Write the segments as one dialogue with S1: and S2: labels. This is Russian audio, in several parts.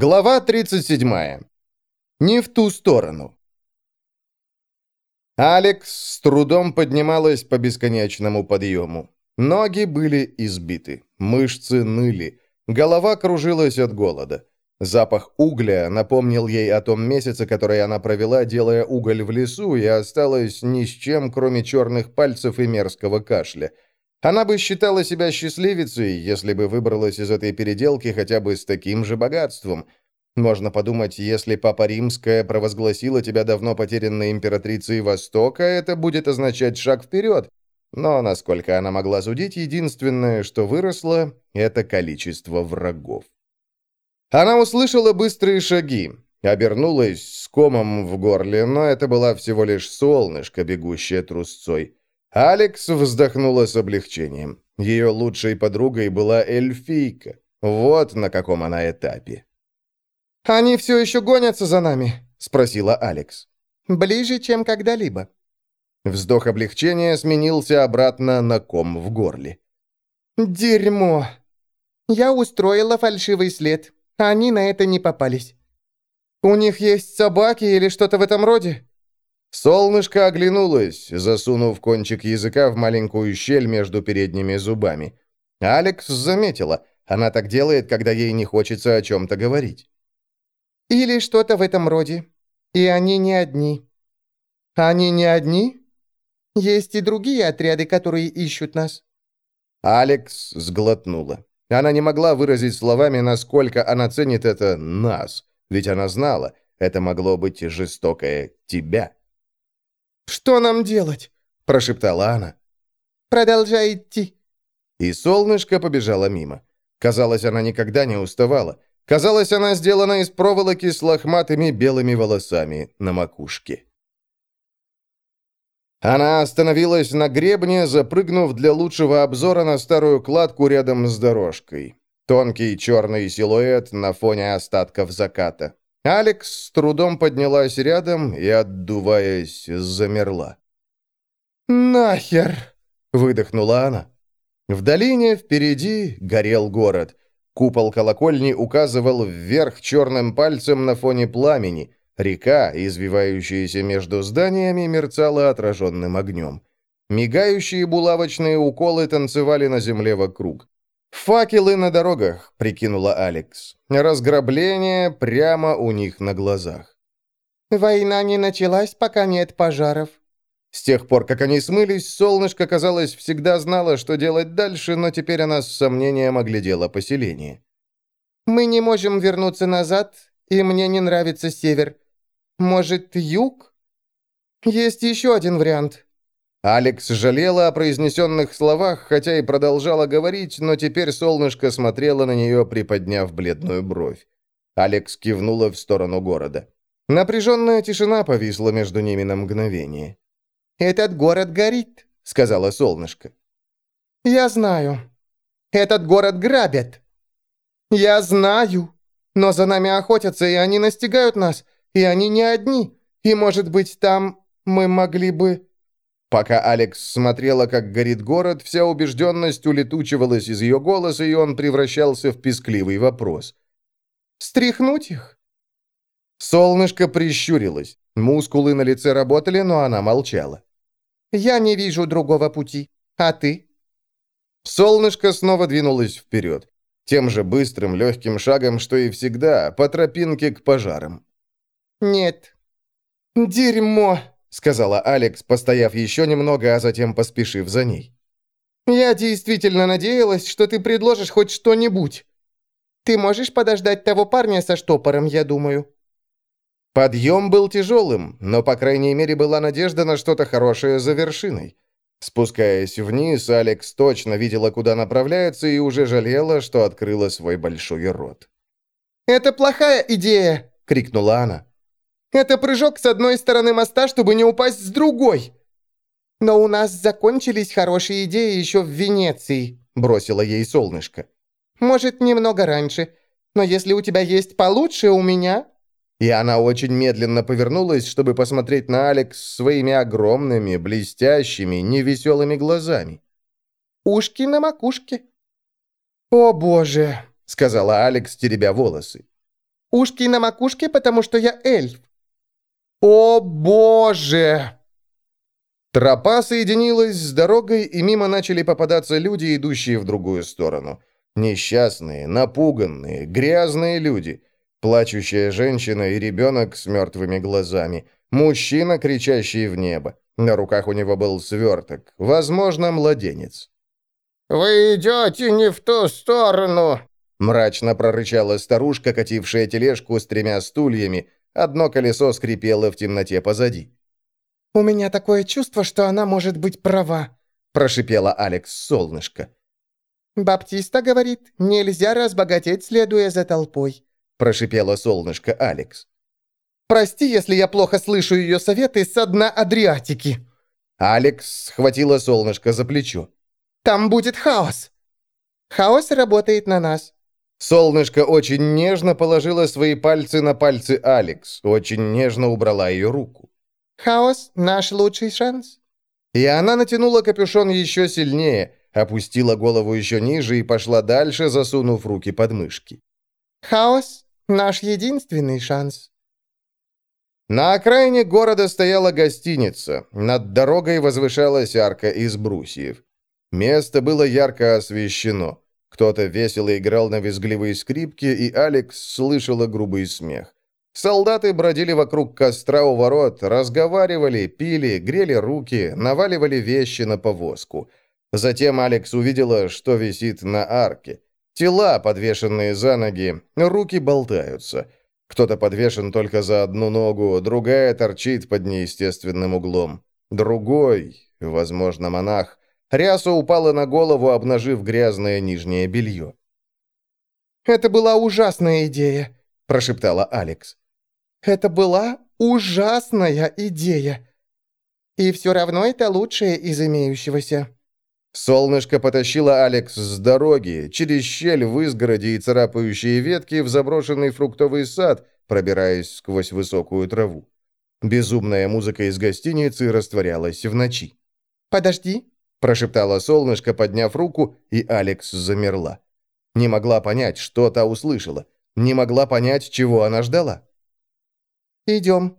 S1: Глава 37. Не в ту сторону. Алекс с трудом поднималась по бесконечному подъему. Ноги были избиты, мышцы ныли, голова кружилась от голода. Запах угля напомнил ей о том месяце, который она провела, делая уголь в лесу, и осталась ни с чем, кроме черных пальцев и мерзкого кашля. Она бы считала себя счастливицей, если бы выбралась из этой переделки хотя бы с таким же богатством – можно подумать, если Папа Римская провозгласила тебя давно потерянной императрицей Востока, это будет означать шаг вперед. Но, насколько она могла судить, единственное, что выросло, это количество врагов. Она услышала быстрые шаги, обернулась с комом в горле, но это была всего лишь солнышко, бегущее трусцой. Алекс вздохнула с облегчением. Ее лучшей подругой была эльфийка. Вот на каком она этапе.
S2: «Они все еще гонятся за нами?» — спросила Алекс. «Ближе, чем когда-либо».
S1: Вздох облегчения сменился обратно на ком в горле.
S2: «Дерьмо! Я устроила фальшивый след. Они на это не попались. У них есть собаки или что-то в этом роде?»
S1: Солнышко оглянулось, засунув кончик языка в маленькую щель между передними зубами. Алекс заметила, она так делает, когда ей не хочется о чем-то говорить.
S2: Или что-то в этом роде. И они не одни. Они не одни? Есть и другие отряды, которые ищут нас.
S1: Алекс сглотнула. Она не могла выразить словами, насколько она ценит это «нас», ведь она знала, это могло быть жестокое «тебя».
S2: «Что нам делать?» – прошептала она. «Продолжай идти».
S1: И солнышко побежало мимо. Казалось, она никогда не уставала. Казалось, она сделана из проволоки с лохматыми белыми волосами на макушке. Она остановилась на гребне, запрыгнув для лучшего обзора на старую кладку рядом с дорожкой. Тонкий черный силуэт на фоне остатков заката. Алекс с трудом поднялась рядом и, отдуваясь, замерла.
S2: «Нахер!»
S1: — выдохнула она. В долине впереди горел город. Купол колокольни указывал вверх черным пальцем на фоне пламени. Река, извивающаяся между зданиями, мерцала отраженным огнем. Мигающие булавочные уколы танцевали на земле вокруг. «Факелы на дорогах», — прикинула Алекс. «Разграбление прямо у них на глазах».
S2: «Война не началась, пока нет пожаров»,
S1: с тех пор, как они смылись, солнышко, казалось, всегда знало, что делать дальше, но теперь она с сомнением оглядела поселение.
S2: «Мы не можем вернуться назад, и мне не нравится север. Может, юг? Есть еще один вариант».
S1: Алекс жалела о произнесенных словах, хотя и продолжала говорить, но теперь солнышко смотрело на нее, приподняв бледную бровь. Алекс кивнула в сторону города. Напряженная тишина повисла между ними на мгновение.
S2: «Этот город горит», — сказала солнышко. «Я знаю. Этот город грабят». «Я знаю. Но за нами охотятся, и они настигают нас. И они не одни. И, может быть, там мы могли бы...»
S1: Пока Алекс смотрела, как горит город, вся убежденность улетучивалась из ее голоса, и он превращался в пескливый вопрос.
S2: «Стряхнуть их?»
S1: Солнышко прищурилось. Мускулы на лице работали, но она молчала.
S2: Я не вижу другого пути. А ты?»
S1: Солнышко снова двинулось вперед. Тем же быстрым, легким шагом, что и всегда, по тропинке к пожарам.
S2: «Нет». «Дерьмо», — сказала
S1: Алекс, постояв еще немного, а затем поспешив за ней.
S2: «Я действительно надеялась, что ты предложишь хоть что-нибудь. Ты можешь подождать того парня со штопором, я думаю».
S1: Подъем был тяжелым, но, по крайней мере, была надежда на что-то хорошее за вершиной. Спускаясь вниз, Алекс точно видела, куда направляется, и уже жалела, что открыла свой большой рот.
S2: «Это плохая идея!» — крикнула она. «Это прыжок с одной стороны моста, чтобы не упасть с другой!» «Но у нас закончились хорошие идеи еще в Венеции», — бросила ей солнышко. «Может, немного раньше, но если у тебя есть получше у меня,
S1: и она очень медленно повернулась, чтобы посмотреть на Алекс своими огромными, блестящими, невеселыми глазами.
S2: «Ушки на макушке». «О, боже!»
S1: — сказала Алекс, теребя волосы.
S2: Ушки на макушке, потому что я эльф». «О боже!»
S1: Тропа соединилась с дорогой, и мимо начали попадаться люди, идущие в другую сторону. Несчастные, напуганные, грязные люди. Плачущая женщина и ребенок с мертвыми глазами. Мужчина, кричащий в небо. На руках у него был сверток. Возможно, младенец.
S3: «Вы идете не в ту сторону!»
S1: Мрачно прорычала старушка, катившая тележку с тремя стульями. Одно колесо скрипело в темноте позади.
S2: «У меня такое чувство, что она может быть права», прошипела Алекс Солнышко. «Баптиста говорит, нельзя разбогатеть, следуя за толпой», прошипела Солнышко Алекс. «Прости, если я плохо слышу ее советы со дна Адриатики».
S1: Алекс схватила Солнышко за плечо.
S2: «Там будет хаос». «Хаос работает на нас».
S1: Солнышко очень нежно положило свои пальцы на пальцы Алекс, очень нежно убрала ее руку.
S2: «Хаос — наш лучший шанс».
S1: И она натянула капюшон еще сильнее, опустила голову еще ниже и пошла дальше, засунув руки под мышки.
S2: «Хаос — наш единственный шанс».
S1: На окраине города стояла гостиница. Над дорогой возвышалась арка из брусьев. Место было ярко освещено. Кто-то весело играл на визгливой скрипке, и Алекс слышала грубый смех. Солдаты бродили вокруг костра у ворот, разговаривали, пили, грели руки, наваливали вещи на повозку. Затем Алекс увидела, что висит на арке. Тела, подвешенные за ноги, руки болтаются. Кто-то подвешен только за одну ногу, другая торчит под неестественным углом. Другой, возможно, монах, ряса упала на голову, обнажив грязное нижнее белье.
S2: «Это была ужасная идея», – прошептала Алекс. «Это была ужасная идея. И все равно это лучшее из имеющегося».
S1: Солнышко потащило Алекс с дороги, через щель в изгороде и царапающие ветки в заброшенный фруктовый сад, пробираясь сквозь высокую траву. Безумная музыка из гостиницы растворялась в ночи.
S2: «Подожди», – прошептала солнышко, подняв руку, и Алекс замерла. Не могла понять, что та услышала. Не могла понять, чего она ждала. «Идем»,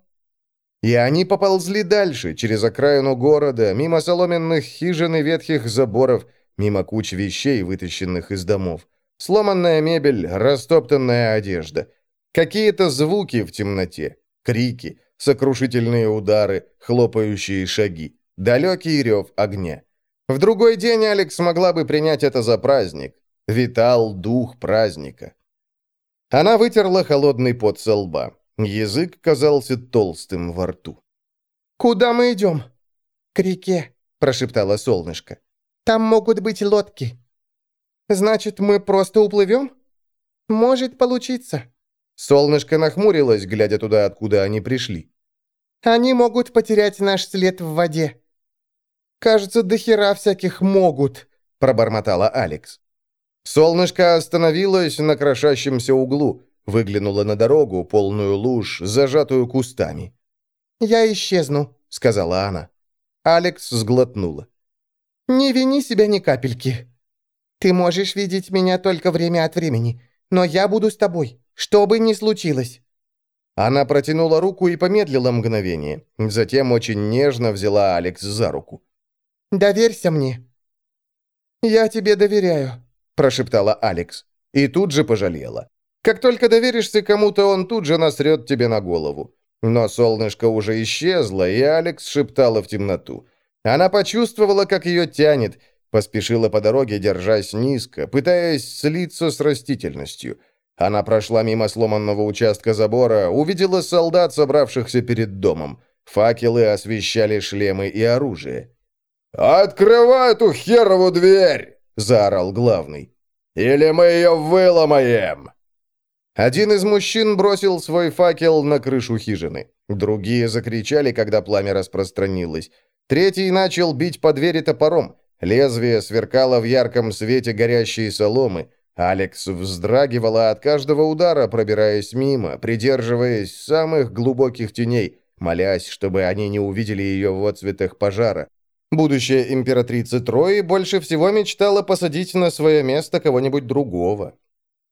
S1: и они поползли дальше, через окраину города, мимо соломенных хижин и ветхих заборов, мимо куч вещей, вытащенных из домов. Сломанная мебель, растоптанная одежда. Какие-то звуки в темноте. Крики, сокрушительные удары, хлопающие шаги. Далекий рев огня. В другой день Алекс могла бы принять это за праздник. Витал дух праздника. Она вытерла холодный пот со лба. Язык казался толстым во рту.
S2: «Куда мы идем?» «К реке», – прошептала солнышко. «Там могут быть лодки». «Значит, мы просто уплывем?» «Может получиться».
S1: Солнышко нахмурилось, глядя туда, откуда они пришли.
S2: «Они могут потерять наш след в воде». «Кажется, до хера всяких могут», – пробормотала Алекс.
S1: Солнышко остановилось на крошащемся углу, Выглянула на дорогу, полную луж, зажатую кустами.
S2: «Я исчезну», — сказала она.
S1: Алекс сглотнула.
S2: «Не вини себя ни капельки. Ты можешь видеть меня только время от времени, но я буду с тобой, что бы ни случилось».
S1: Она протянула руку и помедлила мгновение. Затем очень нежно взяла Алекс за руку.
S2: «Доверься мне». «Я тебе доверяю», – прошептала Алекс.
S1: И тут же пожалела. Как только доверишься кому-то, он тут же насрет тебе на голову. Но солнышко уже исчезло, и Алекс шептала в темноту. Она почувствовала, как ее тянет, поспешила по дороге, держась низко, пытаясь слиться с растительностью. Она прошла мимо сломанного участка забора, увидела солдат, собравшихся перед домом. Факелы освещали шлемы и оружие. «Открывай эту херову дверь!» – заорал главный. «Или мы ее выломаем!» Один из мужчин бросил свой факел на крышу хижины. Другие закричали, когда пламя распространилось. Третий начал бить по двери топором. Лезвие сверкало в ярком свете горящей соломы. Алекс вздрагивала от каждого удара, пробираясь мимо, придерживаясь самых глубоких теней, молясь, чтобы они не увидели ее в отцветах пожара. Будущая императрица Трои больше всего мечтала посадить на свое место кого-нибудь другого.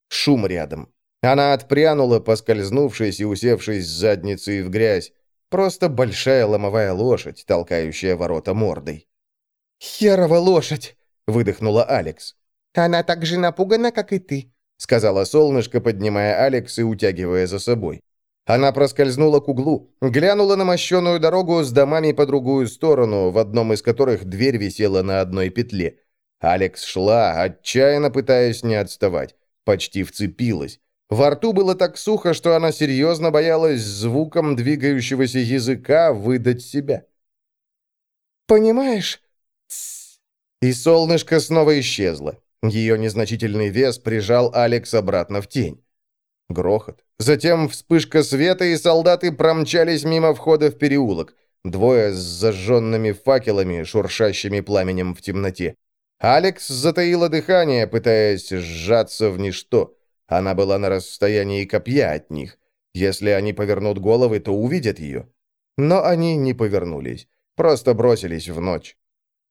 S1: Шум рядом. Она отпрянула, поскользнувшись и усевшись с задницей в грязь. Просто большая ломовая лошадь, толкающая ворота мордой.
S2: «Херова лошадь!»
S1: — выдохнула Алекс.
S2: «Она так же напугана, как и ты», —
S1: сказала солнышко, поднимая Алекс и утягивая за собой. Она проскользнула к углу, глянула на мощеную дорогу с домами по другую сторону, в одном из которых дверь висела на одной петле. Алекс шла, отчаянно пытаясь не отставать. Почти вцепилась. Во рту было так сухо, что она серьезно боялась звуком двигающегося языка выдать себя.
S2: «Понимаешь?»
S1: И солнышко снова исчезло. Ее незначительный вес прижал Алекс обратно в тень. Грохот. Затем вспышка света, и солдаты промчались мимо входа в переулок. Двое с зажженными факелами, шуршащими пламенем в темноте. Алекс затаила дыхание, пытаясь сжаться в ничто. Она была на расстоянии копья от них. Если они повернут головы, то увидят ее. Но они не повернулись, просто бросились в ночь.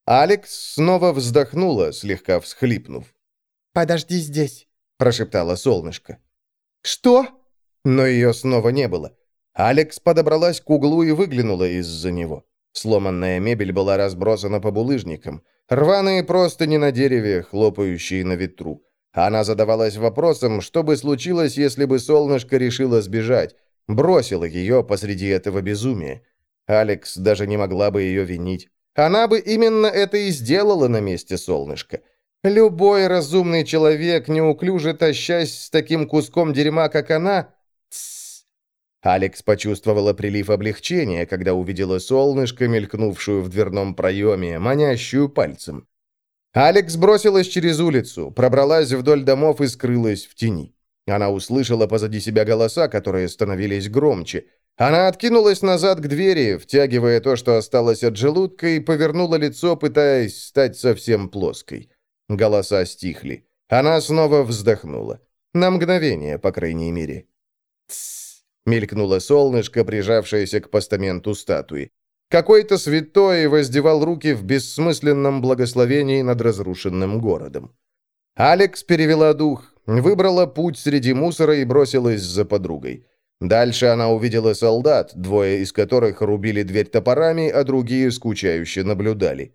S1: Алекс снова вздохнула, слегка всхлипнув.
S2: «Подожди здесь», —
S1: прошептала солнышко.
S2: «Что?»
S1: Но ее снова не было. Алекс подобралась к углу и выглянула из-за него. Сломанная мебель была разбросана по булыжникам. Рваные простыни на дереве, хлопающие на ветру. Она задавалась вопросом, что бы случилось, если бы солнышко решило сбежать, бросило ее посреди этого безумия. Алекс даже не могла бы ее винить. Она бы именно это и сделала на месте солнышка. Любой разумный человек, неуклюже тащась с таким куском дерьма, как она... Алекс почувствовала прилив облегчения, когда увидела солнышко, мелькнувшую в дверном проеме, манящую пальцем. Алекс бросилась через улицу, пробралась вдоль домов и скрылась в тени. Она услышала позади себя голоса, которые становились громче. Она откинулась назад к двери, втягивая то, что осталось от желудка, и повернула лицо, пытаясь стать совсем плоской. Голоса стихли. Она снова вздохнула. На мгновение, по крайней мере. «Тссс!» — мелькнуло солнышко, прижавшееся к постаменту статуи. Какой-то святой воздевал руки в бессмысленном благословении над разрушенным городом. Алекс перевела дух, выбрала путь среди мусора и бросилась за подругой. Дальше она увидела солдат, двое из которых рубили дверь топорами, а другие скучающе наблюдали.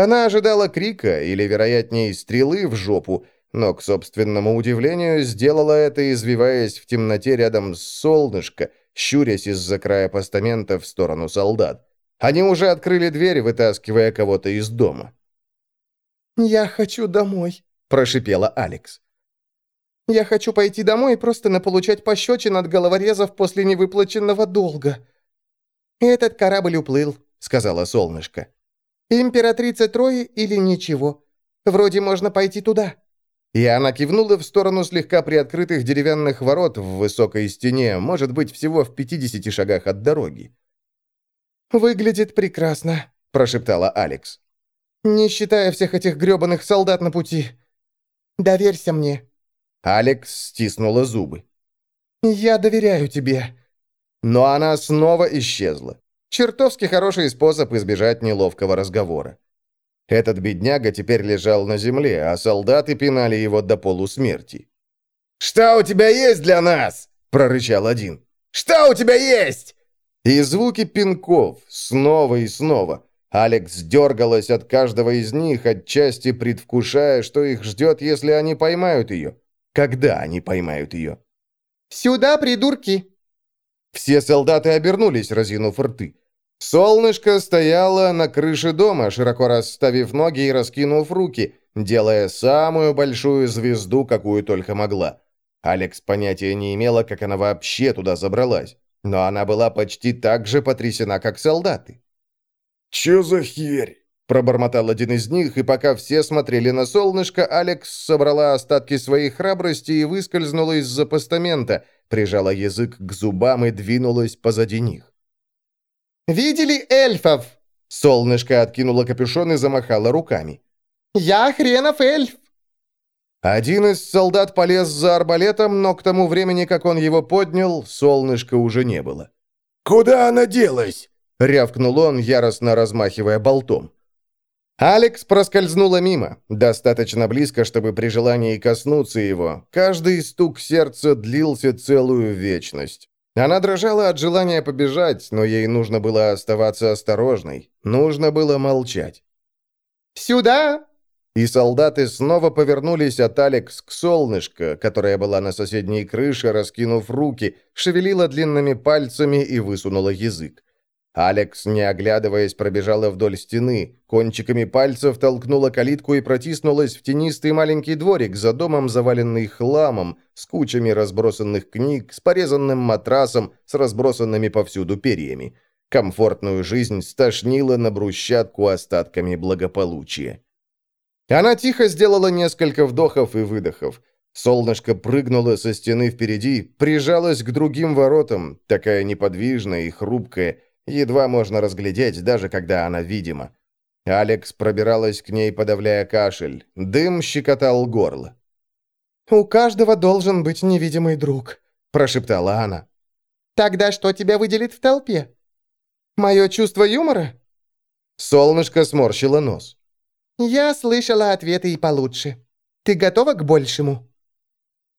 S1: Она ожидала крика или, вероятнее, стрелы в жопу, но, к собственному удивлению, сделала это, извиваясь в темноте рядом с солнышко, щурясь из-за края постамента в сторону солдат. Они уже открыли дверь, вытаскивая кого-то из дома.
S2: «Я хочу домой», – прошипела Алекс. Я хочу пойти домой и просто наполучать пощечин от головорезов после невыплаченного долга». «Этот корабль уплыл», — сказала солнышко. «Императрица Трои или ничего. Вроде можно пойти туда».
S1: И она кивнула в сторону слегка приоткрытых деревянных ворот в высокой стене, может быть, всего в 50 шагах от дороги.
S2: «Выглядит прекрасно», — прошептала Алекс. «Не считая всех этих грёбаных солдат на пути. Доверься мне».
S1: Алекс стиснула зубы.
S2: «Я доверяю тебе».
S1: Но она снова исчезла. Чертовски хороший способ избежать неловкого разговора. Этот бедняга теперь лежал на земле, а солдаты пинали его до полусмерти.
S3: «Что у тебя есть для нас?» – прорычал один. «Что у тебя есть?»
S1: И звуки пинков снова и снова. Алекс дергалась от каждого из них, отчасти предвкушая, что их ждет, если они поймают ее. Когда они поймают ее?
S2: «Сюда, придурки!»
S1: Все солдаты обернулись, разинув рты. Солнышко стояло на крыше дома, широко расставив ноги и раскинув руки, делая самую большую звезду, какую только могла. Алекс понятия не имела, как она вообще туда забралась, но она была почти так же потрясена, как солдаты.
S3: «Чё за херь?»
S1: Пробормотал один из них, и пока все смотрели на солнышко, Алекс собрала остатки своей храбрости и выскользнула из-за постамента, прижала язык к зубам и двинулась позади них.
S2: «Видели эльфов?»
S1: Солнышко откинуло капюшон и замахало руками.
S2: «Я хренов эльф!»
S1: Один из солдат полез за арбалетом, но к тому времени, как он его поднял, солнышка уже не было.
S3: «Куда она делась?»
S1: — рявкнул он, яростно размахивая болтом. Алекс проскользнула мимо, достаточно близко, чтобы при желании коснуться его. Каждый стук сердца длился целую вечность. Она дрожала от желания побежать, но ей нужно было оставаться осторожной. Нужно было молчать.
S2: «Сюда!»
S1: И солдаты снова повернулись от Алекс к солнышку, которая была на соседней крыше, раскинув руки, шевелила длинными пальцами и высунула язык. Алекс, не оглядываясь, пробежала вдоль стены, кончиками пальцев толкнула калитку и протиснулась в тенистый маленький дворик за домом, заваленный хламом, с кучами разбросанных книг, с порезанным матрасом, с разбросанными повсюду перьями. Комфортную жизнь стошнила на брусчатку остатками благополучия. Она тихо сделала несколько вдохов и выдохов. Солнышко прыгнуло со стены впереди, прижалось к другим воротам, такая неподвижная и хрупкая, Едва можно разглядеть, даже когда она видима. Алекс пробиралась к ней, подавляя кашель. Дым щекотал горло.
S2: «У каждого должен быть невидимый друг», – прошептала она. «Тогда что тебя выделит в толпе? Мое чувство юмора?»
S1: Солнышко сморщило нос.
S2: «Я слышала ответы и получше. Ты готова к большему?»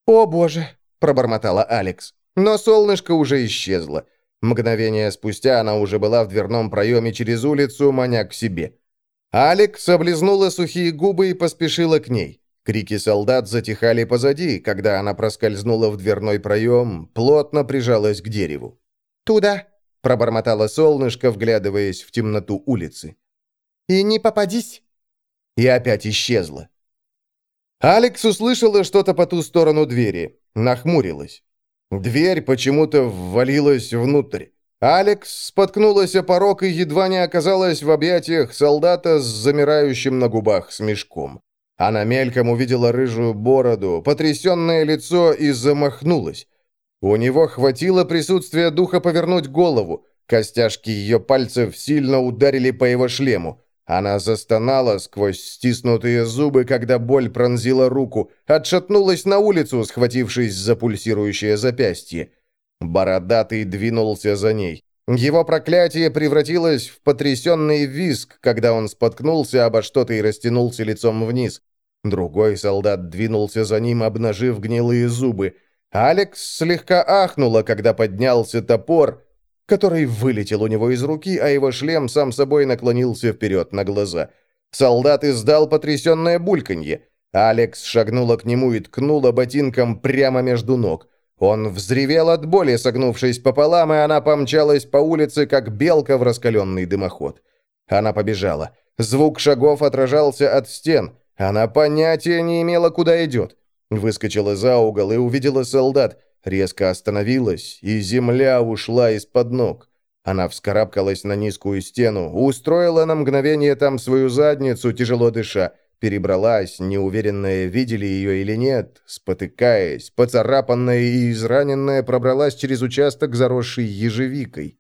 S2: «О, боже!» – пробормотала Алекс.
S1: Но солнышко уже исчезло. Мгновение спустя она уже была в дверном проеме через улицу, маня к себе. Алекс облизнула сухие губы и поспешила к ней. Крики солдат затихали позади, когда она проскользнула в дверной проем, плотно прижалась к дереву.
S2: «Туда!»
S1: – пробормотала солнышко, вглядываясь в темноту улицы.
S2: «И не попадись!»
S1: И опять исчезла. Алекс услышала что-то по ту сторону двери, нахмурилась. Дверь почему-то ввалилась внутрь. Алекс споткнулась о порог и едва не оказалась в объятиях солдата с замирающим на губах смешком. Она мельком увидела рыжую бороду, потрясенное лицо и замахнулась. У него хватило присутствия духа повернуть голову. Костяшки ее пальцев сильно ударили по его шлему. Она застонала сквозь стиснутые зубы, когда боль пронзила руку, отшатнулась на улицу, схватившись за пульсирующее запястье. Бородатый двинулся за ней. Его проклятие превратилось в потрясенный визг, когда он споткнулся обо что-то и растянулся лицом вниз. Другой солдат двинулся за ним, обнажив гнилые зубы. Алекс слегка ахнула, когда поднялся топор, который вылетел у него из руки, а его шлем сам собой наклонился вперед на глаза. Солдат издал потрясенное бульканье. Алекс шагнула к нему и ткнула ботинком прямо между ног. Он взревел от боли, согнувшись пополам, и она помчалась по улице, как белка в раскаленный дымоход. Она побежала. Звук шагов отражался от стен. Она понятия не имела, куда идет. Выскочила за угол и увидела солдат резко остановилась, и земля ушла из-под ног. Она вскарабкалась на низкую стену, устроила на мгновение там свою задницу, тяжело дыша, перебралась, неуверенная, видели ее или нет, спотыкаясь, поцарапанная и израненная, пробралась через участок, заросший ежевикой.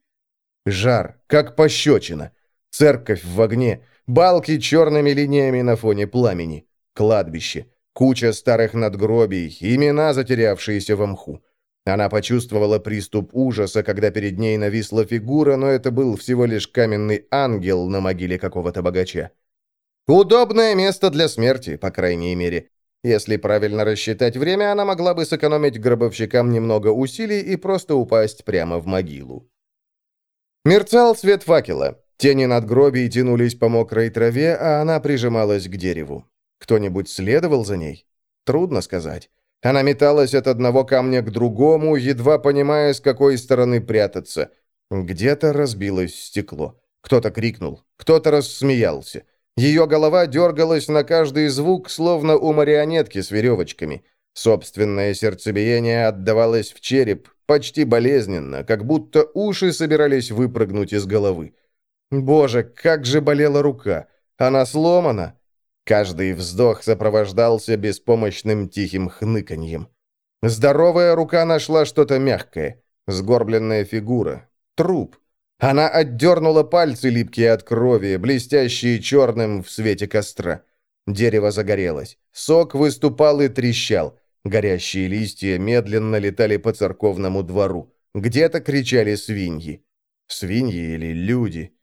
S1: Жар, как пощечина. Церковь в огне, балки черными линиями на фоне пламени, кладбище, куча старых надгробий, имена, затерявшиеся в мху. Она почувствовала приступ ужаса, когда перед ней нависла фигура, но это был всего лишь каменный ангел на могиле какого-то богача. Удобное место для смерти, по крайней мере. Если правильно рассчитать время, она могла бы сэкономить гробовщикам немного усилий и просто упасть прямо в могилу. Мерцал свет факела. Тени над надгробий тянулись по мокрой траве, а она прижималась к дереву. Кто-нибудь следовал за ней? Трудно сказать. Она металась от одного камня к другому, едва понимая, с какой стороны прятаться. Где-то разбилось стекло. Кто-то крикнул, кто-то рассмеялся. Ее голова дергалась на каждый звук, словно у марионетки с веревочками. Собственное сердцебиение отдавалось в череп, почти болезненно, как будто уши собирались выпрыгнуть из головы. Боже, как же болела рука! Она сломана! Каждый вздох сопровождался беспомощным тихим хныканьем. Здоровая рука нашла что-то мягкое. Сгорбленная фигура. Труп. Она отдернула пальцы, липкие от крови, блестящие черным в свете костра. Дерево загорелось. Сок выступал и трещал. Горящие листья медленно летали по церковному двору. Где-то кричали свиньи. Свиньи или люди?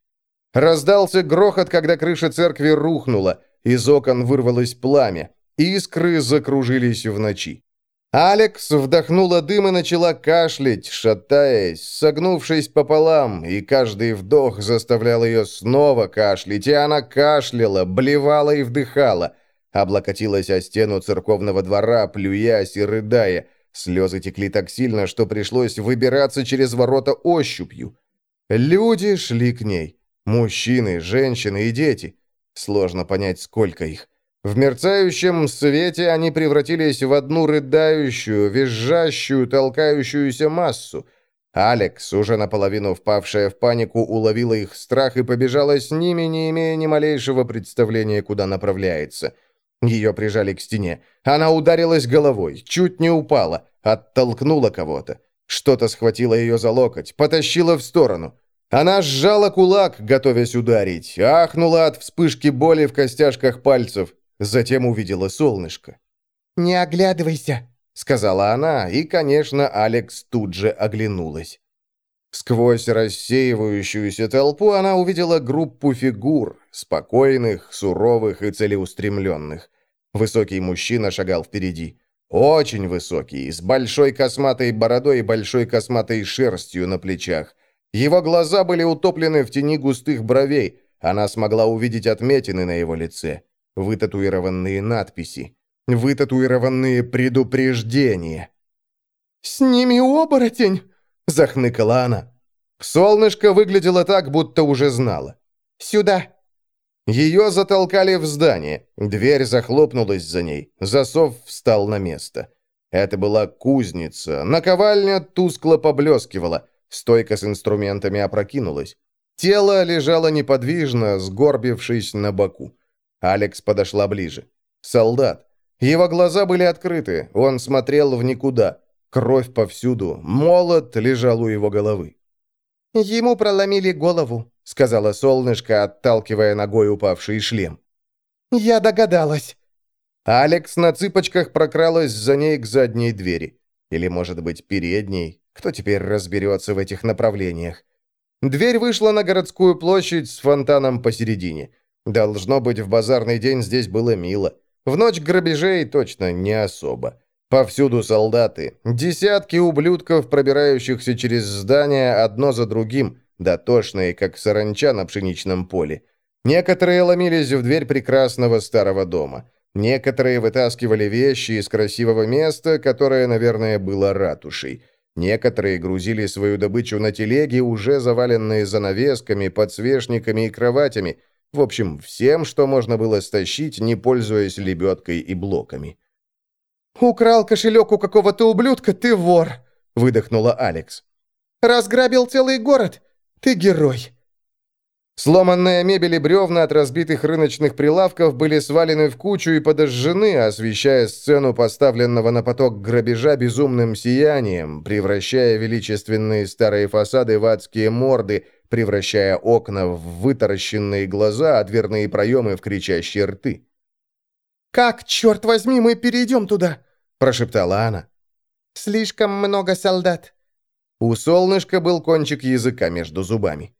S1: Раздался грохот, когда крыша церкви рухнула, из окон вырвалось пламя, искры закружились в ночи. Алекс вдохнула дым и начала кашлять, шатаясь, согнувшись пополам, и каждый вдох заставлял ее снова кашлять, и она кашляла, блевала и вдыхала. Облокотилась о стену церковного двора, плюясь и рыдая. Слезы текли так сильно, что пришлось выбираться через ворота ощупью. Люди шли к ней. Мужчины, женщины и дети. Сложно понять, сколько их. В мерцающем свете они превратились в одну рыдающую, визжащую, толкающуюся массу. Алекс, уже наполовину впавшая в панику, уловила их страх и побежала с ними, не имея ни малейшего представления, куда направляется. Ее прижали к стене. Она ударилась головой, чуть не упала, оттолкнула кого-то. Что-то схватило ее за локоть, потащило в сторону. Она сжала кулак, готовясь ударить, ахнула от вспышки боли в костяшках пальцев, Затем увидела солнышко.
S2: «Не оглядывайся», —
S1: сказала она, и, конечно, Алекс тут же оглянулась. Сквозь рассеивающуюся толпу она увидела группу фигур, спокойных, суровых и целеустремленных. Высокий мужчина шагал впереди. Очень высокий, с большой косматой бородой и большой косматой шерстью на плечах. Его глаза были утоплены в тени густых бровей. Она смогла увидеть отметины на его лице вытатуированные надписи, вытатуированные предупреждения.
S2: «С ними оборотень!» — захныкала она.
S1: Солнышко выглядело так, будто уже знало.
S2: «Сюда!»
S1: Ее затолкали в здание. Дверь захлопнулась за ней. Засов встал на место. Это была кузница. Наковальня тускло поблескивала. Стойка с инструментами опрокинулась. Тело лежало неподвижно, сгорбившись на боку. Алекс подошла ближе. Солдат. Его глаза были открыты, он смотрел в никуда. Кровь повсюду, молот лежал у его головы.
S2: «Ему проломили голову», — сказала солнышко, отталкивая ногой упавший шлем. «Я догадалась».
S1: Алекс на цыпочках прокралась за ней к задней двери. Или, может быть, передней. Кто теперь разберется в этих направлениях? Дверь вышла на городскую площадь с фонтаном посередине. Должно быть, в базарный день здесь было мило. В ночь грабежей точно не особо. Повсюду солдаты. Десятки ублюдков, пробирающихся через здание одно за другим, дотошные, как саранча на пшеничном поле. Некоторые ломились в дверь прекрасного старого дома. Некоторые вытаскивали вещи из красивого места, которое, наверное, было ратушей. Некоторые грузили свою добычу на телеги, уже заваленные занавесками, подсвечниками и кроватями, в общем, всем, что можно было стащить, не пользуясь лебедкой и блоками.
S2: «Украл кошелек у какого-то ублюдка, ты вор!» — выдохнула Алекс. «Разграбил целый город! Ты герой!»
S1: Сломанная мебель и бревна от разбитых рыночных прилавков были свалены в кучу и подожжены, освещая сцену поставленного на поток грабежа безумным сиянием, превращая величественные старые фасады в адские морды — превращая окна в вытаращенные глаза, а дверные проемы в кричащие рты.
S2: «Как, черт возьми, мы перейдем туда?» – прошептала она. «Слишком много солдат».
S1: У солнышка был кончик языка между зубами.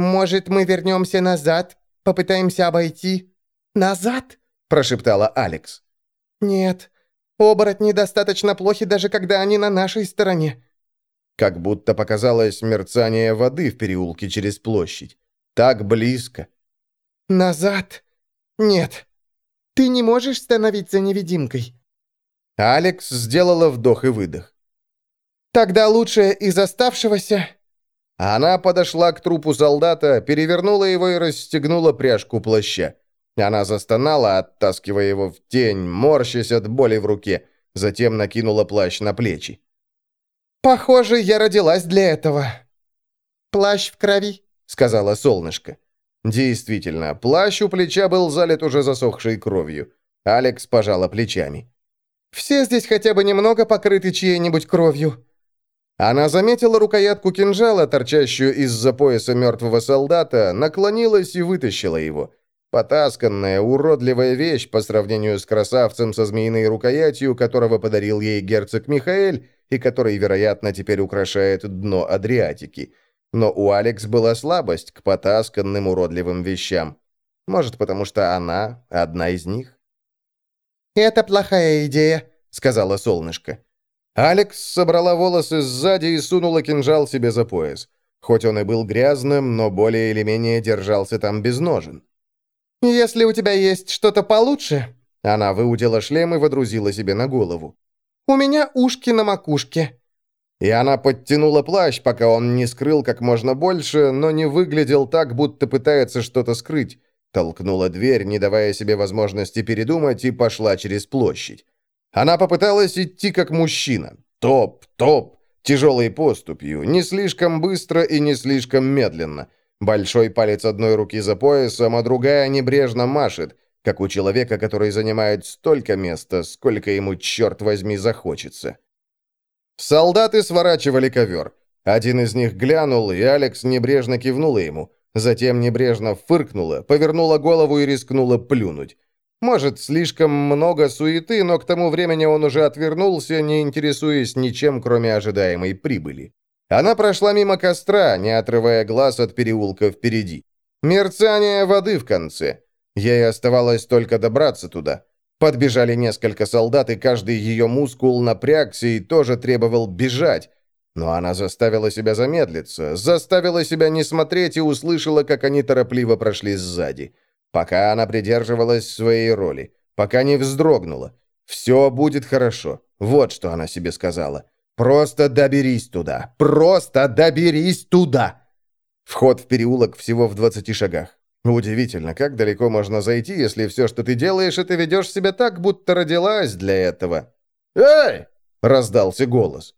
S2: «Может, мы вернемся назад, попытаемся обойти?» «Назад?» – прошептала Алекс. «Нет, оборотни достаточно плохи, даже когда они на нашей стороне.
S1: Как будто показалось мерцание воды в переулке через площадь. Так близко.
S2: «Назад? Нет. Ты не можешь становиться невидимкой».
S1: Алекс сделала вдох и выдох.
S2: «Тогда лучшее из оставшегося...»
S1: Она подошла к трупу солдата, перевернула его и расстегнула пряжку плаща. Она застонала, оттаскивая его в тень, морщась от боли в руке, затем накинула плащ на плечи.
S2: «Похоже, я родилась для этого». «Плащ в крови», — сказала солнышко.
S1: Действительно, плащ у плеча был залит уже засохшей кровью. Алекс пожала плечами.
S2: «Все здесь хотя бы немного покрыты чьей-нибудь кровью».
S1: Она заметила рукоятку кинжала, торчащую из-за пояса мертвого солдата, наклонилась и вытащила его. Потасканная, уродливая вещь по сравнению с красавцем со змеиной рукоятью, которого подарил ей герцог Михаэль, и который, вероятно, теперь украшает дно Адриатики. но у Алекс была слабость к потасканным уродливым вещам. Может, потому что она одна из них?
S2: «Это плохая идея», — сказала солнышко.
S1: Алекс собрала волосы сзади и сунула кинжал себе за пояс. Хоть он и был грязным, но более или менее держался там без ножен.
S2: «Если у тебя есть что-то получше...»
S1: Она выудила шлем и водрузила себе на голову.
S2: «У меня ушки на макушке».
S1: И она подтянула плащ, пока он не скрыл как можно больше, но не выглядел так, будто пытается что-то скрыть. Толкнула дверь, не давая себе возможности передумать, и пошла через площадь. Она попыталась идти как мужчина. Топ, топ, тяжелой поступью, не слишком быстро и не слишком медленно. Большой палец одной руки за поясом, а другая небрежно машет, как у человека, который занимает столько места, сколько ему, черт возьми, захочется. Солдаты сворачивали ковер. Один из них глянул, и Алекс небрежно кивнула ему. Затем небрежно фыркнула, повернула голову и рискнула плюнуть. Может, слишком много суеты, но к тому времени он уже отвернулся, не интересуясь ничем, кроме ожидаемой прибыли. Она прошла мимо костра, не отрывая глаз от переулка впереди. Мерцание воды в конце. Ей оставалось только добраться туда. Подбежали несколько солдат, и каждый ее мускул напрягся и тоже требовал бежать. Но она заставила себя замедлиться, заставила себя не смотреть и услышала, как они торопливо прошли сзади. Пока она придерживалась своей роли, пока не вздрогнула. «Все будет хорошо». Вот что она себе сказала. «Просто доберись туда! Просто доберись туда!» Вход в переулок всего в 20 шагах. Удивительно, как далеко можно зайти, если все, что ты делаешь, это ведешь себя так, будто родилась для этого. «Эй!» — раздался голос.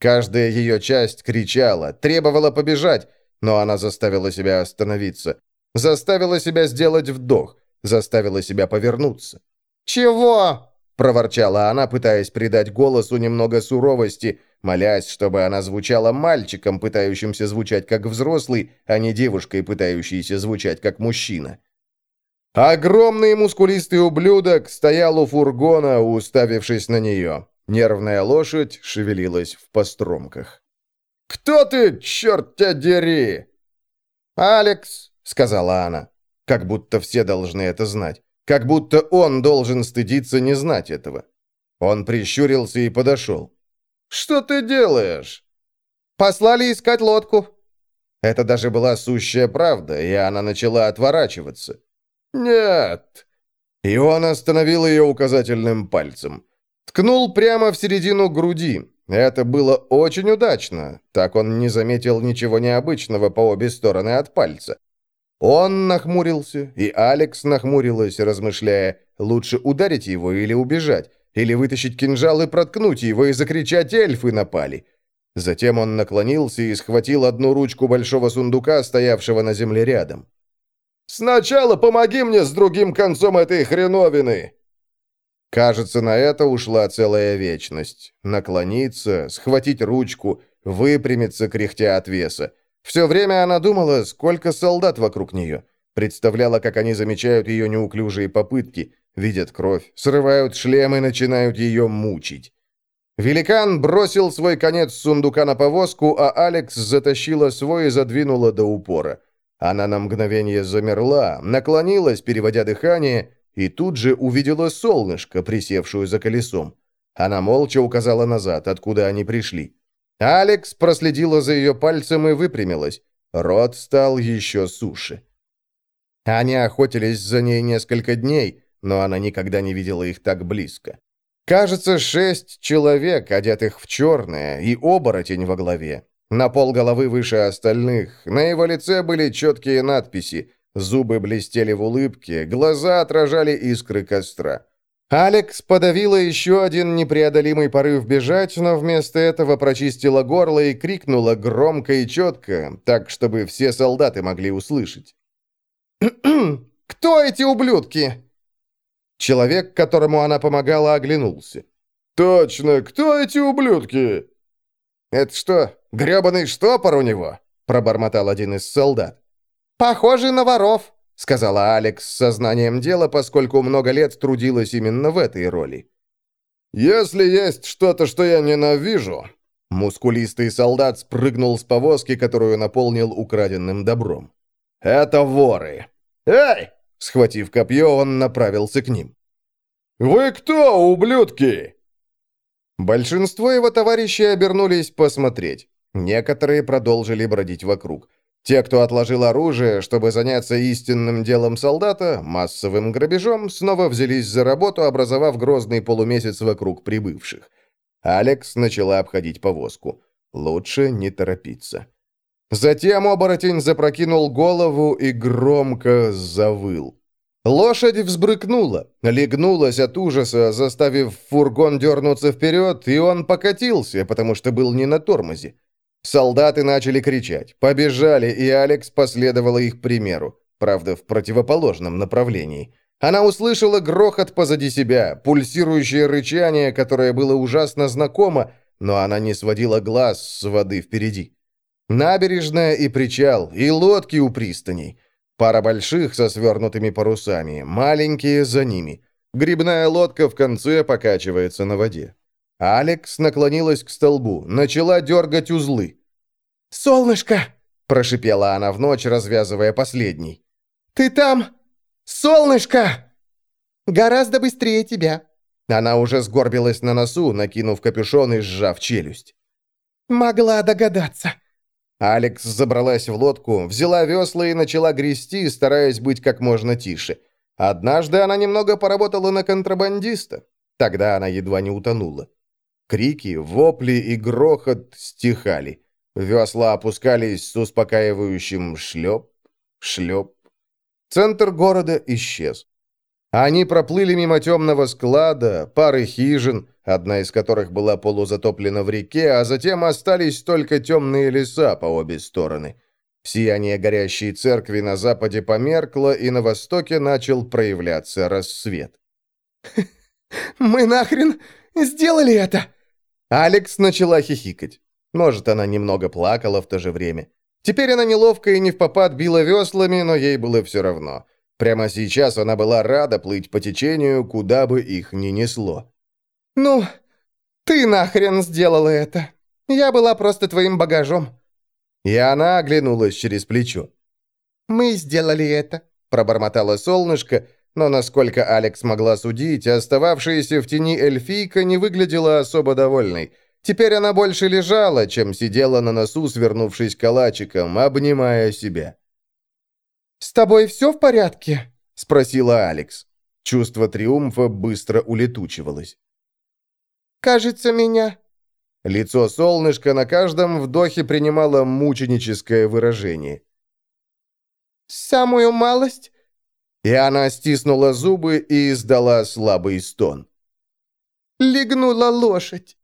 S1: Каждая ее часть кричала, требовала побежать, но она заставила себя остановиться. Заставила себя сделать вдох, заставила себя повернуться.
S2: «Чего?»
S1: — проворчала она, пытаясь придать голосу немного суровости, молясь, чтобы она звучала мальчиком, пытающимся звучать как взрослый, а не девушкой, пытающейся звучать как мужчина. Огромный мускулистый ублюдок стоял у фургона, уставившись на нее. Нервная лошадь шевелилась в постромках. «Кто ты, черт тебя дери?»
S2: «Алекс», —
S1: сказала она, как будто все должны это знать. Как будто он должен стыдиться не знать этого. Он прищурился и подошел. «Что ты делаешь?»
S2: «Послали искать лодку».
S1: Это даже была сущая правда, и она начала отворачиваться. «Нет». И он остановил ее указательным пальцем. Ткнул прямо в середину груди. Это было очень удачно. Так он не заметил ничего необычного по обе стороны от пальца. Он нахмурился, и Алекс нахмурилась, размышляя, лучше ударить его или убежать, или вытащить кинжал и проткнуть его и закричать «эльфы напали!». Затем он наклонился и схватил одну ручку большого сундука, стоявшего на земле рядом. «Сначала помоги мне с другим концом этой хреновины!» Кажется, на это ушла целая вечность. Наклониться, схватить ручку, выпрямиться, кряхтя от веса. Все время она думала, сколько солдат вокруг нее. Представляла, как они замечают ее неуклюжие попытки, видят кровь, срывают шлем и начинают ее мучить. Великан бросил свой конец сундука на повозку, а Алекс затащила свой и задвинула до упора. Она на мгновение замерла, наклонилась, переводя дыхание, и тут же увидела солнышко, присевшую за колесом. Она молча указала назад, откуда они пришли. Алекс проследила за ее пальцем и выпрямилась. Рот стал еще суше. Они охотились за ней несколько дней, но она никогда не видела их так близко. Кажется, шесть человек, одетых в черное, и оборотень во главе. На пол головы выше остальных. На его лице были четкие надписи. Зубы блестели в улыбке, глаза отражали искры костра. Алекс подавила еще один непреодолимый порыв бежать, но вместо этого прочистила горло и крикнула громко и четко, так, чтобы все солдаты могли услышать. «Кто эти ублюдки?» Человек, которому она помогала, оглянулся. «Точно, кто эти ублюдки?» «Это что, гребаный штопор у него?» пробормотал один из солдат.
S2: «Похожий на воров», —
S1: сказала Алекс с сознанием дела, поскольку много лет трудилась именно в этой роли. «Если есть что-то, что я ненавижу...» Мускулистый солдат спрыгнул с повозки, которую наполнил украденным добром. «Это воры!» «Эй!» Схватив копье, он направился к ним. «Вы кто, ублюдки?» Большинство его товарищей обернулись посмотреть. Некоторые продолжили бродить вокруг. Те, кто отложил оружие, чтобы заняться истинным делом солдата, массовым грабежом, снова взялись за работу, образовав грозный полумесяц вокруг прибывших. Алекс начала обходить повозку. Лучше не торопиться. Затем оборотень запрокинул голову и громко завыл. Лошадь взбрыкнула, легнулась от ужаса, заставив фургон дернуться вперед, и он покатился, потому что был не на тормозе. Солдаты начали кричать, побежали, и Алекс последовала их примеру, правда, в противоположном направлении. Она услышала грохот позади себя, пульсирующее рычание, которое было ужасно знакомо, но она не сводила глаз с воды впереди. Набережная и причал, и лодки у пристаней. Пара больших со свернутыми парусами, маленькие за ними. Грибная лодка в конце покачивается на воде. Алекс наклонилась к столбу, начала дергать узлы.
S2: «Солнышко!» – прошипела она в ночь, развязывая последний. «Ты там? Солнышко!» «Гораздо быстрее тебя!»
S1: Она уже сгорбилась на носу, накинув капюшон и сжав челюсть.
S2: «Могла догадаться!»
S1: Алекс забралась в лодку, взяла весла и начала грести, стараясь быть как можно тише. Однажды она немного поработала на контрабандиста. Тогда она едва не утонула. Крики, вопли и грохот стихали. Весла опускались с успокаивающим шлеп, шлеп. Центр города исчез. Они проплыли мимо темного склада, пары хижин, одна из которых была полузатоплена в реке, а затем остались только темные леса по обе стороны. Сияние горящей церкви на западе померкло, и на востоке начал проявляться рассвет.
S2: «Мы нахрен сделали это?»
S1: Алекс начала хихикать. Может, она немного плакала в то же время. Теперь она неловко и не в попад била веслами, но ей было все равно. Прямо сейчас она была рада плыть по течению, куда бы их ни несло.
S2: «Ну, ты нахрен сделала это? Я была просто твоим багажом».
S1: И она оглянулась через плечо.
S2: «Мы сделали это», — пробормотала солнышко,
S1: но, насколько Алекс могла судить, остававшаяся в тени эльфийка не выглядела особо довольной. Теперь она больше лежала, чем сидела на носу, свернувшись калачиком, обнимая себя.
S2: «С тобой все в порядке?»
S1: — спросила Алекс. Чувство триумфа быстро улетучивалось.
S2: «Кажется, меня...»
S1: Лицо солнышка на каждом вдохе принимало мученическое выражение.
S2: «Самую малость
S1: и она стиснула зубы и издала слабый стон.
S2: «Легнула лошадь!»